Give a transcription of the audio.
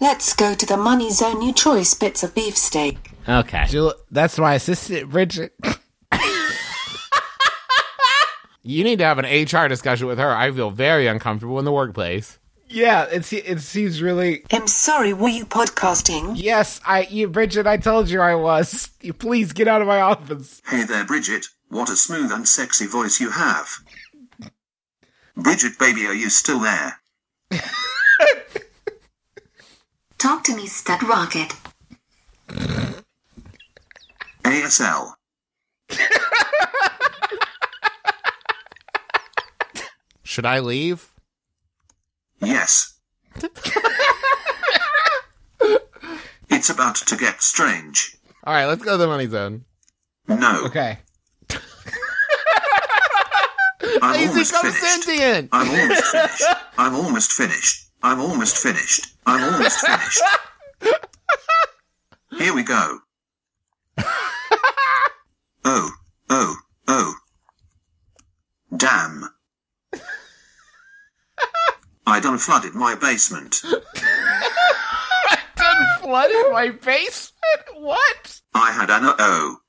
Let's go to the money zone. You choice bits of beefsteak. Okay. Jul- that's my assistant, Bridget. You need to have an HR discussion with her. I feel very uncomfortable in the workplace. yeah, it's it seems really. I'm sorry, were you podcasting? Yes, I, you, Bridget. I told you I was. You please get out of my office. Hey there, Bridget. What a smooth and sexy voice you have. Bridget, baby, are you still there? Talk to me, Stud Rocket. ASL. Should I leave? Yes. it's about to get strange. All right, let's go to the money zone. No, Okay. I'm He's almost become finished. sentient. I'm almost finished. I'm almost finished. I'm almost finished. I'm almost finished. Here we go. Oh, oh, oh. Damn. I done flooded my basement. I done flooded my basement. What? I had an oh.